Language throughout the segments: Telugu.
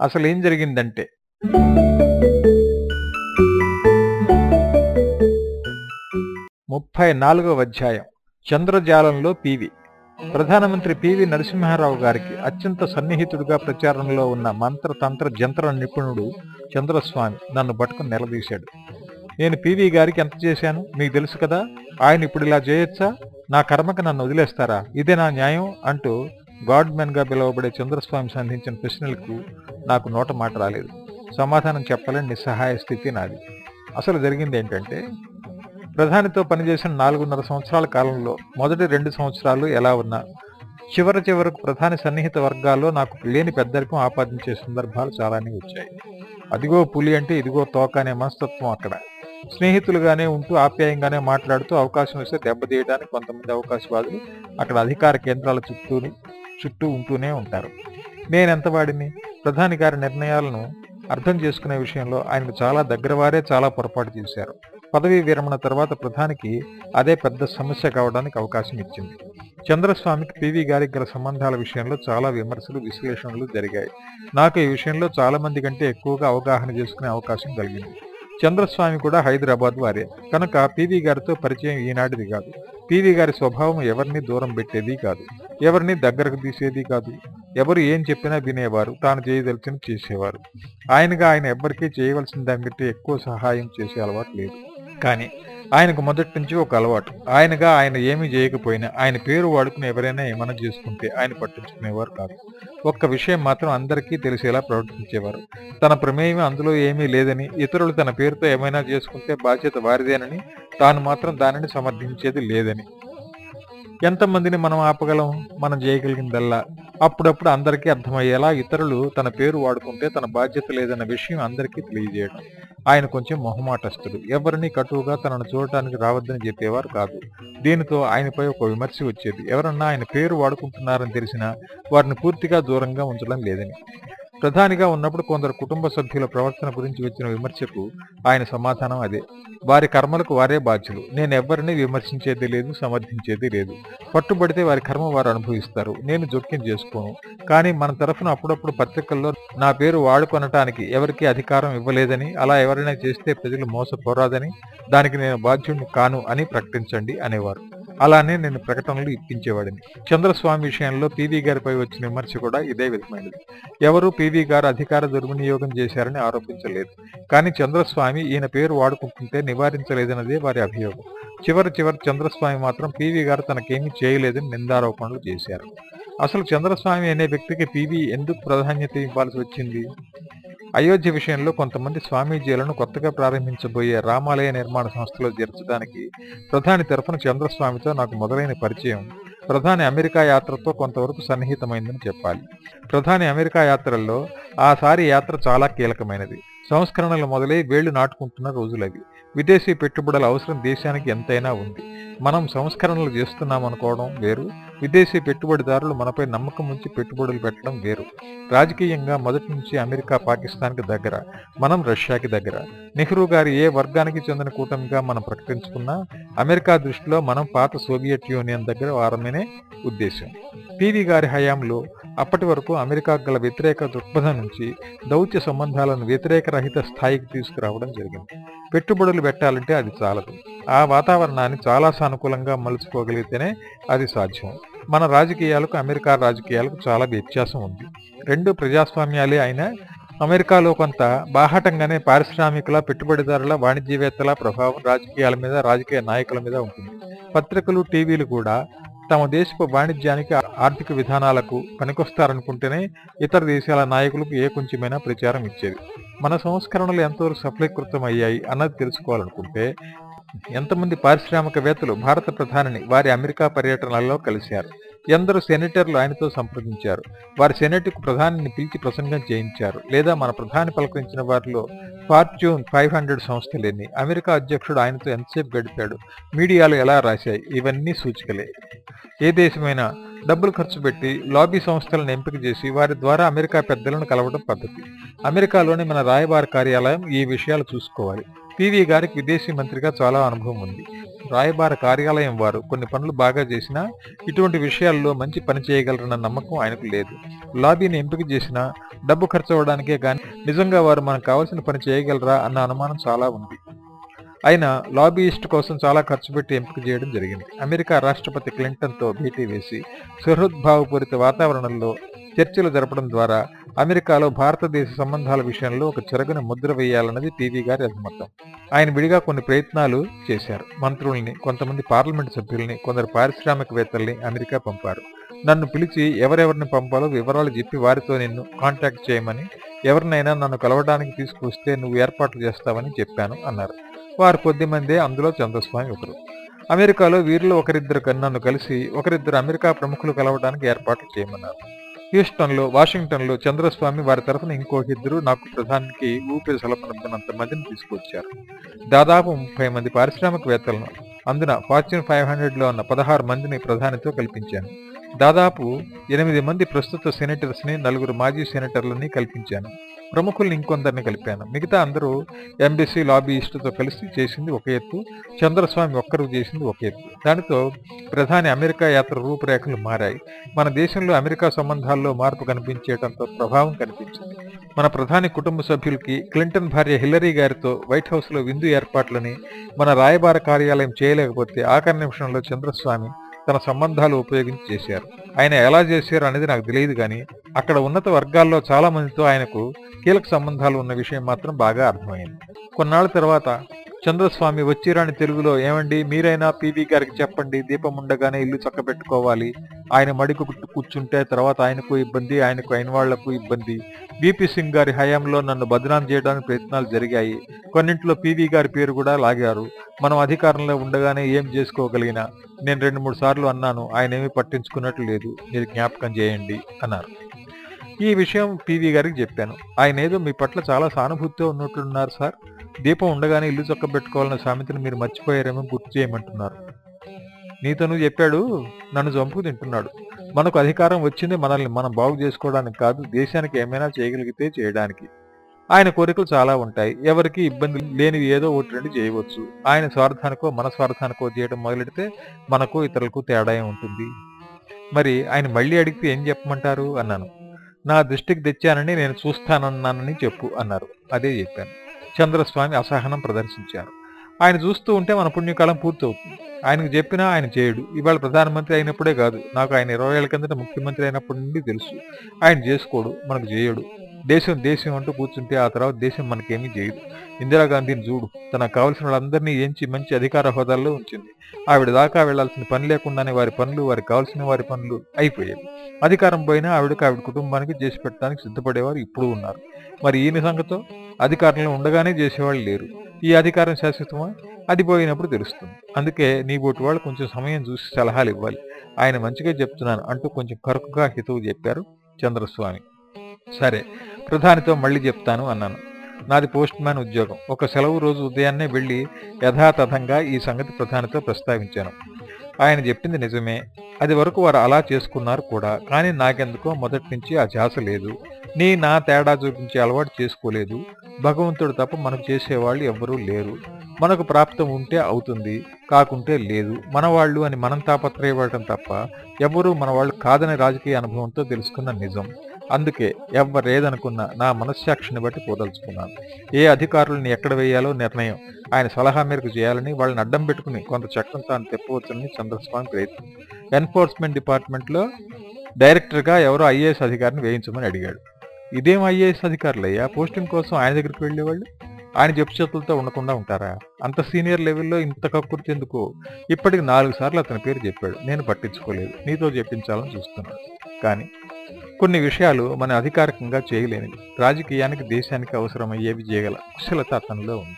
అసలు ఏం జరిగిందంటే ముప్పై నాలుగవ అధ్యాయం చంద్రజాలంలో పివి. ప్రధానమంత్రి పివి నరసింహారావు గారికి అత్యంత సన్నిహితుడిగా ప్రచారంలో ఉన్న మంత్ర తంత్ర జంత్ర నిపుణుడు చంద్రస్వామి నన్ను పట్టుకుని నిలదీశాడు. నేను పివి గారికి ఎంత చేశాను? మీకు తెలుసు కదా ఆయన ఇప్పుడు ఇలా చేయొచ్చా? నా కర్మకి నన్ను వదిలేస్తారా? ఇదే నా న్యాయం అంటూ గాడ్మెన్గా పిలువబడే చంద్రస్వామి సంధించిన ప్రశ్నలకు నాకు నోట మాట రాలేదు. సమాధానం చెప్పలేని నిస్సహాయ స్థితి నాది. అసలు జరిగింది ఏంటంటే ప్రధానితో పనిచేసిన నాలుగున్నర సంవత్సరాల కాలంలో మొదటి రెండు సంవత్సరాలు ఎలా ఉన్నా చివరి చివరకు ప్రధాని సన్నిహిత వర్గాల్లో నాకు లేని పెద్దరికం ఆపాదించే సందర్భాలు చాలానే వచ్చాయి. అదిగో పులి అంటే ఇదిగో తోక అనే మనస్తత్వం అక్కడ. స్నేహితులుగానే ఉంటూ ఆప్యాయంగానే మాట్లాడుతూ అవకాశం ఇస్తే దెబ్బతీయడానికి కొంతమంది అవకాశవాదులు అక్కడ అధికార కేంద్రాల చుట్టూ చుట్టూ ఉంటూనే ఉంటారు. నేనెంత వాడిని? ప్రధాని గారి నిర్ణయాలను అర్థం చేసుకునే విషయంలో ఆయనకు చాలా దగ్గరవారే చాలా పొరపాటు చేశారు. పదవీ విరమణ తర్వాత ప్రధానికి అదే పెద్ద సమస్య కావడానికి అవకాశం ఇచ్చింది. చంద్రస్వామికి పివి గారికి గల సంబంధాల విషయంలో చాలా విమర్శలు విశ్లేషణలు జరిగాయి. నాకు ఈ విషయంలో చాలా మంది కంటే ఎక్కువగా అవగాహన చేసుకునే అవకాశం కలిగింది. చంద్రస్వామి కూడా హైదరాబాద్ వారే. కనుక పివి గారితో పరిచయం ఈనాటిది కాదు. పీవీ గారి స్వభావం ఎవరిని దూరం పెట్టేది కాదు. ఎవరిని దగ్గరకు తీసేది కాదు. ఎవరు ఏం చెప్పినా వినేవారు తాను చేయదలిచిన చేసేవారు. ఆయనగా ఆయన ఎవ్వరికీ చేయవలసిన దానికంటే ఎక్కువ సహాయం చేసే అలవాటు లేదు. కానీ ఆయనకు మొదటి నుంచి ఒక అలవాటు. ఆయనగా ఆయన ఏమీ చేయకపోయినా ఆయన పేరు వాడుకుని ఎవరైనా ఏమైనా చేసుకుంటే ఆయన పట్టించుకునేవారు కాదు. ఒక్క విషయం మాత్రం అందరికీ తెలిసేలా ప్రవర్తించేవారు. తన ప్రమేయం అందులో ఏమీ లేదని ఇతరులు తన పేరుతో ఏమైనా చేసుకుంటే బాధ్యత వారిదేనని తాను మాత్రం దానిని సమర్థించేది లేదని. ఎంతమందిని మనం ఆపగలం? మనం చేయగలిగిందల్లా? అప్పుడప్పుడు అందరికీ అర్థమయ్యేలా ఇతరులు తన పేరు వాడుకుంటే తన బాధ్యత లేదన్న విషయం అందరికీ తెలియజేయడం. ఆయన కొంచెం మొహమాటస్తుడు ఎవరిని కటువుగా తనను చూడటానికి రావద్దని చెప్పేవారు కాదు. దీనితో ఆయనపై ఒక విమర్శ వచ్చేది. ఎవరన్నా ఆయన పేరు వాడుకుంటున్నారని తెలిసినా వారిని పూర్తిగా దూరంగా ఉంచడం లేదని. ప్రధానిగా ఉన్నప్పుడు కొందరు కుటుంబ సభ్యుల ప్రవర్తన గురించి వచ్చిన విమర్శకు ఆయన సమాధానం అదే. వారి కర్మలకు వారే బాధ్యులు. నేను విమర్శించేది లేదు సమర్థించేది లేదు. పట్టుబడితే వారి కర్మ వారు అనుభవిస్తారు. నేను జోక్యం చేసుకోను. కానీ మన తరఫున అప్పుడప్పుడు పత్రికల్లో నా పేరు వాడుకొనటానికి ఎవరికీ అధికారం ఇవ్వలేదని అలా ఎవరైనా చేస్తే ప్రజలు మోసపోరాదని దానికి నేను బాధ్యుడిని కాను అని ప్రకటించండి అనేవారు. అలానే నేను ప్రకటనలు ఇప్పించేవాడిని. చంద్రస్వామి విషయంలో పీవీ గారిపై వచ్చిన విమర్శ కూడా ఇదే విధమైనది. ఎవరూ పీవీ గారు అధికార దుర్వినియోగం చేశారని ఆరోపించలేదు. కానీ చంద్రస్వామి ఈయన పేరు వాడుకుంటుంటే నివారించలేదన్నదే వారి అభియోగం. చివరి చివరి చంద్రస్వామి మాత్రం పీవీ గారు తనకేమీ చేయలేదని నిందారోపణలు చేశారు. అసలు చంద్రస్వామి అనే వ్యక్తికి పీవీ ఎందుకు ప్రాధాన్యత ఇవ్వాల్సి వచ్చింది? అయోధ్య విషయంలో కొంతమంది స్వామీజీలను కొత్తగా ప్రారంభించబోయే రామాలయ నిర్మాణ సంస్థలో చేర్చడానికి ప్రధాని తరఫున చంద్రస్వామితో నాకు మొదలైన పరిచయం. ప్రధాని అమెరికా యాత్రతో కొంతవరకు సన్నిహితమైందని చెప్పాలి. ప్రధాని అమెరికా యాత్రల్లో ఆసారి యాత్ర చాలా కీలకమైనది. సంస్కరణలు మొదలై వేళ్ళు నాటుకుంటున్న రోజులవి. విదేశీ పెట్టుబడుల అవసరం దేశానికి ఎంతైనా ఉంది. మనం సంస్కరణలు చేస్తున్నామనుకోవడం వేరు విదేశీ పెట్టుబడిదారులు మనపై నమ్మకం ఉంచి పెట్టుబడులు పెట్టడం వేరు. రాజకీయంగా మొదటి నుంచి అమెరికా పాకిస్తాన్కి దగ్గర మనం రష్యాకి దగ్గర. నెహ్రూ గారి ఏ వర్గానికి చెందిన కూటమిగా మనం ప్రకటించుకున్నా అమెరికా దృష్టిలో మనం పాత సోవియట్ యూనియన్ దగ్గర వారమనే ఉద్దేశం. పివి గారి హయాంలో అప్పటి వరకు అమెరికా గల వ్యతిరేక దృక్పథం నుంచి దౌత్య సంబంధాలను వ్యతిరేక రహిత స్థాయికి తీసుకురావడం జరిగింది. పెట్టుబడులు పెట్టాలంటే అది చాలదు. ఆ వాతావరణాన్ని చాలా సానుకూలంగా మలుచుకోగలిగితేనే అది సాధ్యం. మన రాజకీయాలకు అమెరికా రాజకీయాలకు చాలా వ్యత్యాసం ఉంది. రెండు ప్రజాస్వామ్యాలే అయినా అమెరికాలో కొంత బాహాటంగానే పారిశ్రామికుల పెట్టుబడిదారుల వాణిజ్యవేత్తల ప్రభావం రాజకీయాల మీద రాజకీయ నాయకుల మీద ఉంటుంది. పత్రికలు టీవీలు కూడా తమ దేశపు వాణిజ్యానికి ఆర్థిక విధానాలకు పనికొస్తారనుకుంటేనే ఇతర దేశాల నాయకులకు ఏ కొంచెమైనా ప్రచారం ఇచ్చేది. మన సంస్కరణలు ఎంతవరకు సఫలీకృతం అయ్యాయి అన్నది తెలుసుకోవాలనుకుంటే ఎంతమంది పారిశ్రామికవేత్తలు భారత ప్రధానిని వారి అమెరికా పర్యటనలలో కలిశారు? ఎందరు సెనేటర్లు ఆయనతో సంప్రదించారు. వారి సెనేట్కు ప్రధానిని పిలిచి ప్రసంగం చేయించారు. లేదా మన ప్రధాని పలకరించిన వారిలో ఫార్చ్యూన్ ఫైవ్ హండ్రెడ్ సంస్థలేని అమెరికా అధ్యక్షుడు ఆయనతో ఎంతసేపు గడిపాడు? మీడియాలు ఎలా రాశాయి? ఇవన్నీ సూచికలే. ఏ దేశమైనా డబ్బులు ఖర్చు పెట్టి లాబీ సంస్థలను ఎంపిక చేసి వారి ద్వారా అమెరికా పెద్దలను కలవడం పద్ధతి. అమెరికాలోని మన రాయబార కార్యాలయం ఈ విషయాలు చూసుకోవాలి. పివి గారికి విదేశీ మంత్రిగా చాలా అనుభవం ఉంది. రాయబార కార్యాలయం వారు కొన్ని పనులు బాగా చేసినా ఇటువంటి విషయాల్లో మంచి పని చేయగలరన్న నమ్మకం ఆయనకు లేదు. లాబీని ఎంపిక చేసినా డబ్బు ఖర్చు అవ్వడానికే కానీ నిజంగా వారు మనకు కావాల్సిన పని చేయగలరా అన్న అనుమానం చాలా ఉంది. అయినా లాబీయిస్ట్ కోసం చాలా ఖర్చు పెట్టి ఎంపిక చేయడం జరిగింది. అమెరికా రాష్ట్రపతి క్లింటన్తో భేటీ వేసి సుహృద్భావపూరిత వాతావరణంలో చర్చలు జరపడం ద్వారా అమెరికాలో భారతదేశ సంబంధాల విషయంలో ఒక చెరగని ముద్ర వేయాలన్నది టీవీ గారి అభిమతం. ఆయన విడిగా కొన్ని ప్రయత్నాలు చేశారు. మంత్రుల్ని కొంతమంది పార్లమెంట్ సభ్యుల్ని కొందరు పారిశ్రామికవేత్తల్ని అమెరికా పంపారు. నన్ను పిలిచి ఎవరెవరిని పంపాలో వివరాలు చెప్పి వారితో నిన్ను కాంటాక్ట్ చేయమని ఎవరినైనా నన్ను కలవడానికి తీసుకువస్తే నువ్వు ఏర్పాట్లు చేస్తావని చెప్పాను అన్నారు. వారు కొద్దిమందే అందులో చంద్రస్వామి ఒకరు. అమెరికాలో వీరిలో ఒకరిద్దరు నన్ను కలిసి ఒకరిద్దరు అమెరికా ప్రముఖులు కలవడానికి ఏర్పాట్లు చేయమన్నారు. హ్యూస్టన్లో వాషింగ్టన్లో చంద్రస్వామి వారి తరఫున ఇంకొకిద్దరు నాకు ప్రధానికి ఊపిరి సలపనంత మందిని తీసుకొచ్చారు. దాదాపు ముప్పై మంది పారిశ్రామికవేత్తలను. అందున ఫార్చ్యూన్ ఫైవ్ హండ్రెడ్లో ఉన్న పదహారు మందిని ప్రధానితో కల్పించాను. దాదాపు ఎనిమిది మంది ప్రస్తుత సెనేటర్స్ని నలుగురు మాజీ సెనేటర్లని కల్పించాను. ప్రముఖుల్ని ఇంకొందరిని కలిపాను. మిగతా అందరూ ఎంబీసీ లాబీయిస్టుతో కలిసి చేసింది ఒక ఎత్తు చంద్రస్వామి ఒక్కరు చేసింది ఒక ఎత్తు. దానితో ప్రధాని అమెరికా యాత్ర రూపురేఖలు మారాయి. మన దేశంలో అమెరికా సంబంధాల్లో మార్పు కనిపించేటంతో ప్రభావం కనిపించింది. మన ప్రధాని కుటుంబ సభ్యులకి క్లింటన్ భార్య హిల్లరీ గారితో వైట్ హౌస్లో విందు ఏర్పాట్లని మన రాయబార కార్యాలయం చేయలేకపోతే ఆఖరి నిమిషంలో చంద్రస్వామి తన సంబంధాలు ఉపయోగించి చేశారు. ఆయన ఎలా చేశారు అనేది నాకు తెలియదు కానీ అక్కడ ఉన్నత వర్గాల్లో చాలా మందితో ఆయనకు కీలక సంబంధాలు ఉన్న విషయం మాత్రం బాగా అర్థమైంది. కొన్నాళ్ళ తర్వాత చంద్రస్వామి వచ్చిరాని తెలుగులో ఏమండి మీరైనా పీవీ గారికి చెప్పండి దీపం ఉండగానే ఇల్లు చక్కబెట్టుకోవాలి. ఆయన మడికి కూర్చుంటే తర్వాత ఆయనకు ఇబ్బంది ఆయనకు అయిన వాళ్ళకు ఇబ్బంది. బీపీ సింగ్ గారి హయాంలో నన్ను బదనాం చేయడానికి ప్రయత్నాలు జరిగాయి. కొన్నింటిలో పీవీ గారి పేరు కూడా లాగారు. మనం అధికారంలో ఉండగానే ఏం చేసుకోగలిగినా. నేను రెండు మూడు సార్లు అన్నాను ఆయన ఏమీ పట్టించుకున్నట్లు లేదు. మీరు జ్ఞాపకం చేయండి అన్నారు. ఈ విషయం పీవీ గారికి చెప్పాను. ఆయన ఏదో మీ పట్ల చాలా సానుభూతితో ఉన్నట్లున్నారు సార్. దీపం ఉండగానే ఇల్లు చొక్క పెట్టుకోవాలన్న సామెతను మీరు మర్చిపోయారేమో గుర్తు చేయమంటున్నారు. నీతను చెప్పాడు నన్ను చంపు తింటున్నాడు. మనకు అధికారం వచ్చింది మనల్ని మనం బాగు చేసుకోవడానికి కాదు దేశానికి ఏమైనా చేయగలిగితే చేయడానికి. ఆయన కోరికలు చాలా ఉంటాయి. ఎవరికి ఇబ్బంది లేనివి ఏదో ఒకటి రెండు చేయవచ్చు. ఆయన స్వార్థానికో మన స్వార్థానికో చేయడం మొదలెడితే మనకు ఇతరులకు తేడా ఉంటుంది? మరి ఆయన మళ్ళీ అడిగితే ఏం చెప్పమంటారు? అన్నాను. నా దృష్టికి తెచ్చానని నేను చూస్తానన్నానని చెప్పు అన్నారు. అదే చెప్పాను. చంద్రస్వామి అసహనం ప్రదర్శించారు. ఆయన చూస్తూ ఉంటే మన పుణ్యకాలం పూర్తవుతుంది. ఆయనకు చెప్పినా ఆయన చేయడు. ఇవాళ ప్రధానమంత్రి అయినప్పుడే కాదు. నాకు ఆయన ఇరవై ఏళ్ళ కిందట ముఖ్యమంత్రి అయినప్పటి నుండి తెలుసు. ఆయన చేసుకోడు. మనకు చేయడు. దేశం దేశం అంటూ కూర్చుంటే ఆ తర్వాత దేశం మనకేమీ చేయదు ఇందిరాగాంధీని చూడు తనకు కావలసిన వాళ్ళందరినీ ఎంచి మంచి అధికార హోదాల్లో ఉంచింది. ఆవిడ దాకా వెళ్ళాల్సిన పని లేకుండానే వారి పనులు వారికి కావాల్సిన వారి పనులు అయిపోయాయి అధికారం పోయినా ఆవిడకి ఆవిడ కుటుంబానికి చేసి పెట్టడానికి సిద్ధపడేవారు ఇప్పుడు ఉన్నారు. మరి ఈయన సంగతో? అధికారంలో ఉండగానే చేసేవాళ్ళు లేరు. ఈ అధికారం శాశ్వతమా? అది పోయినప్పుడు తెలుస్తుంది. అందుకే నీ బోటి వాళ్ళు కొంచెం సమయం చూసి సలహాలు ఇవ్వాలి. ఆయన మంచిగా చెప్తున్నాను అంటూ కొంచెం కరుకుగా హితవు చెప్పారు చంద్రస్వామి. సరే ప్రధానితో మళ్ళీ చెప్తాను అన్నాను. నాది పోస్ట్ మ్యాన్ ఉద్యోగం. ఒక సెలవు రోజు ఉదయాన్నే వెళ్ళి యథాతథంగా ఈ సంగతి ప్రధానితో ప్రస్తావించాను. ఆయన చెప్పింది నిజమే. అది వరకు వారు అలా చేసుకున్నారు కూడా. కానీ నాకెందుకో మొదటి నుంచి ఆ ధ్యాస లేదు. నీ నా తేడా చూపించే అలవాటు చేసుకోలేదు. భగవంతుడు తప్ప మనకు చేసేవాళ్ళు ఎవ్వరూ లేరు. మనకు ప్రాప్తం ఉంటే అవుతుంది కాకుంటే లేదు. మనవాళ్ళు అని మనం తాపత్రయపడటం తప్ప ఎవ్వరూ మనవాళ్ళు కాదని రాజకీయ అనుభవంతో తెలుసుకున్న నిజం. అందుకే ఎవ్వరేదనుకున్నా నా మనస్సాక్షిని బట్టి పోదలుచుకున్నాను. ఏ అధికారులను ఎక్కడ వేయాలో నిర్ణయం. ఆయన సలహా మేరకు చేయాలని వాళ్ళని అడ్డం పెట్టుకుని కొంత చట్టం తాను తెప్పవచ్చని చంద్రస్వామి ప్రయత్నం ఎన్ఫోర్స్మెంట్ డిపార్ట్మెంట్లో డైరెక్టర్గా ఎవరో ఐఏఎస్ అధికారిని వేయించమని అడిగాడు. ఇదేం ఐఏఎస్ అధికారులయ్యా? పోస్టింగ్ కోసం ఆయన దగ్గరికి వెళ్ళేవాళ్ళు? ఆయన చెప్పు చేతులతో ఉండకుండా ఉంటారా? అంత సీనియర్ లెవెల్లో ఇంత కక్కుర్తెందుకు ఇప్పటికి నాలుగు సార్లు అతని పేరు చెప్పాడు. నేను పట్టించుకోలేదు. నీతో చెప్పించాలని చూస్తున్నాడు. కానీ కొన్ని విషయాలు మన అధికారికంగా చేయలేనివి. రాజకీయానికి దేశానికి అవసరమయ్యేవి చేయగల కుశలత అతనిలో ఉంది.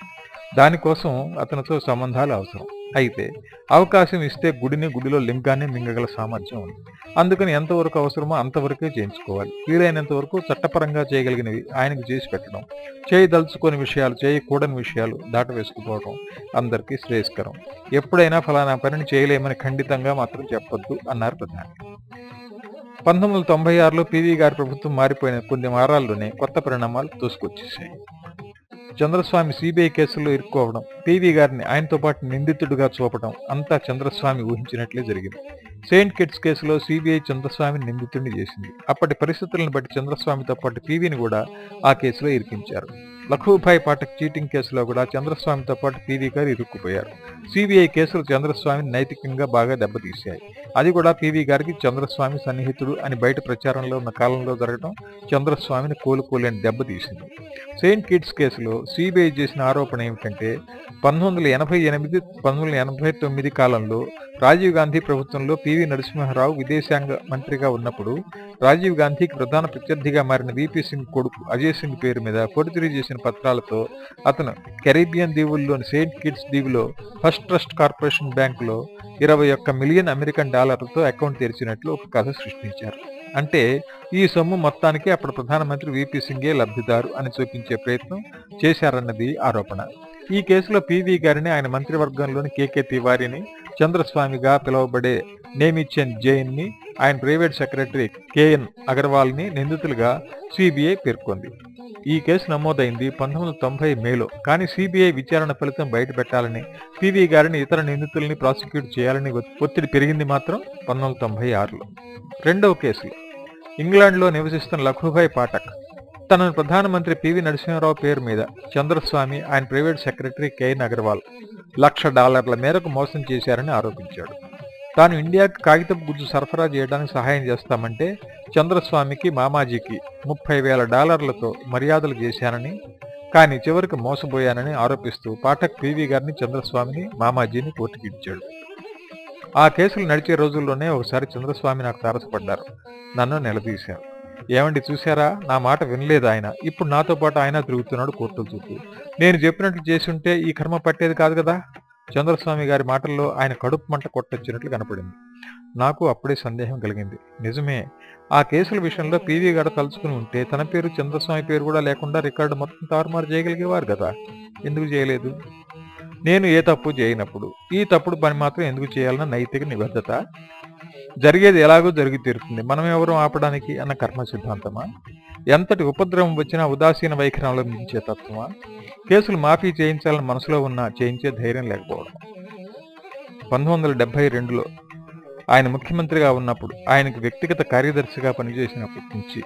దానికోసం అతనితో సంబంధాలు అవసరం. అయితే అవకాశం ఇస్తే గుడిని గుడిలో లింగాన్ని మింగగల సామర్థ్యం ఉంది. అందుకని ఎంతవరకు అవసరమో అంతవరకే చేయించుకోవాలి. వీలైనంత వరకు చట్టపరంగా చేయగలిగినవి ఆయనకు చేసి పెట్టడం చేయదలుచుకొని విషయాలు చేయకూడని విషయాలు దాటవేసుకుపోవడం అందరికీ శ్రేయస్కరం. ఎప్పుడైనా ఫలానా పనిని చేయలేమని ఖండితంగా మాత్రం చెప్పొద్దు అన్నారు ప్రధాని. పంతొమ్మిది వందల తొంభై ఆరులో పీవీ గారి ప్రభుత్వం మారిపోయిన కొన్ని వారాల్లోనే కొత్త పరిణామాలు తోసుకొచ్చేసాయి చంద్రస్వామి సిబిఐ కేసుల్లో ఇరుక్కోవడం పివి గారిని ఆయనతో పాటు నిందితుడిగా చూపడం అంతా చంద్రస్వామి ఊహించినట్లే జరిగింది. సెయింట్ కిట్స్ కేసులో సిబిఐ చంద్రస్వామిని నిందితుడిని చేసింది. అప్పటి పరిస్థితులను బట్టి చంద్రస్వామితో పాటు పివిని కూడా ఆ కేసులో ఇరికించారు. లఖూభాయ్ పాఠక్ చీటింగ్ కేసులో కూడా చంద్రస్వామితో పాటు పీవీ గారు ఇరుక్కుపోయారు. సిబిఐ కేసులు చంద్రస్వామిని నైతికంగా బాగా దెబ్బతీశాయి. అది కూడా పీవీ గారికి చంద్రస్వామి సన్నిహితుడు అని బయట ప్రచారంలో ఉన్న కాలంలో జరగడం చంద్రస్వామిని కోలుకోలేని దెబ్బతీసింది. సెయింట్ కిడ్స్ కేసులో సిబిఐ చేసిన ఆరోపణ ఏమిటంటే పంతొమ్మిది వందల ఎనభై ఎనిమిది పంతొమ్మిది వందల ఎనభై తొమ్మిది కాలంలో రాజీవ్ గాంధీ ప్రభుత్వంలో పివి నరసింహారావు విదేశాంగ మంత్రిగా ఉన్నప్పుడు రాజీవ్ గాంధీకి ప్రధాన ప్రత్యర్థిగా మారిన విపి సింగ్ కొడుకు అజయ్ సింగ్ పేరు మీద పొడితిరి చేసిన పత్రాలతో అతను కెరీబియన్ దీవుల్లోని సెయింట్ కిడ్స్ దీవులో ఫస్ట్ ట్రస్ట్ కార్పొరేషన్ బ్యాంకులో ఇరవై ఒక్క మిలియన్ అమెరికన్ డాలర్లతో అకౌంట్ తెరిచినట్లు ఒక కథ సృష్టించారు. అంటే ఈ సొమ్ము మొత్తానికి అప్పుడు ప్రధానమంత్రి విపి సింగే లబ్ధిదారు అని చూపించే ప్రయత్నం చేశారన్నది ఆరోపణ. ఈ కేసులో పివి గారిని ఆయన మంత్రివర్గంలోని కేకే తివారీని చంద్రస్వామిగా పిలువబడే నేమిచెన్ జైన్ని ఆయన ప్రైవేట్ సెక్రటరీ కేఎన్ అగర్వాల్ని నిందితులుగా సిబిఐ పేర్కొంది. ఈ కేసు నమోదైంది పంతొమ్మిది వందల తొంభై మేలో. కానీ సిబిఐ విచారణ ఫలితం బయటపెట్టాలని పివి గారిని ఇతర నిందితుల్ని ప్రాసిక్యూట్ చేయాలని ఒత్తిడి పెరిగింది మాత్రం పంతొమ్మిది వందల తొంభై ఆరులో. రెండవ కేసు. ఇంగ్లాండ్లో నివసిస్తున్న లఖుభాయ్ పాఠక్ తనను ప్రధానమంత్రి పివి నరసింహారావు పేరు మీద చంద్రస్వామి ఆయన private secretary KN Agarwal lakh డాలర్ల మేరకు మోసం చేశారని ఆరోపించాడు. తాను ఇండియాకి కాగితపు గుజ్జు సరఫరా చేయడానికి సహాయం చేస్తామంటే చంద్రస్వామికి మామాజీకి ముప్పై వేల డాలర్లతో మర్యాదలు చేశానని కానీ చివరికి మోసపోయానని ఆరోపిస్తూ పాఠక్ పివి గారిని చంద్రస్వామిని మామాజీని కోర్టుకిచ్చాడు. ఆ కేసులు నడిచే రోజుల్లోనే ఒకసారి చంద్రస్వామి నాకు తారసపడ్డారు. నన్ను నిలదీశారు. ఏమండి చూశారా? నా మాట వినలేదు ఆయన. ఇప్పుడు నాతో పాటు ఆయన తిరుగుతున్నాడు కోర్టుల చుట్టూ. నేను చెప్పినట్లు చేసి ఉంటే ఈ కర్మ పట్టేది కాదు కదా? చంద్రస్వామి గారి మాటల్లో ఆయన కడుపు మంట కొట్టొచ్చినట్లు కనపడింది. నాకు అప్పుడే సందేహం కలిగింది. నిజమే ఆ కేసుల విషయంలో పీవీ గారు తలుచుకుని ఉంటే తన పేరు చంద్రస్వామి పేరు కూడా లేకుండా రికార్డు మొత్తం తారుమారు చేయగలిగేవారు కదా? ఎందుకు చేయలేదు? నేను ఏ తప్పు చేయనప్పుడు ఈ తప్పుడు పని మాత్రం ఎందుకు చేయాలన్న నైతిక నిబద్ధత జరిగేది ఎలాగో జరిగి తీరుతుంది. మనం ఎవరు ఆపడానికి అన్న కర్మ సిద్ధాంతమా? ఎంతటి ఉపద్రవం వచ్చినా ఉదాసీన వైఖరి అవలంబించే తత్వమా? కేసులు మాఫీ చేయించాలని మనసులో ఉన్న చేయించే ధైర్యం లేకపోవడం. పంతొమ్మిది వందల డెబ్బై రెండులో ఆయన ముఖ్యమంత్రిగా ఉన్నప్పుడు ఆయనకు వ్యక్తిగత కార్యదర్శిగా పనిచేసినప్పటి నుంచి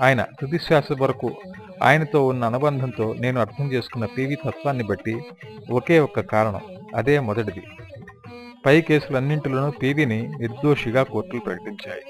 ఆయన తుదిశ్వాస వరకు ఆయనతో ఉన్న అనుబంధంతో నేను అర్థం చేసుకున్న పీవీ తత్వాన్ని బట్టి ఒకే ఒక్క కారణం అదే మొదటిది. పై కేసులన్నింటిలోనూ పీవీని నిర్దోషిగా కోర్టులు ప్రకటించాయి.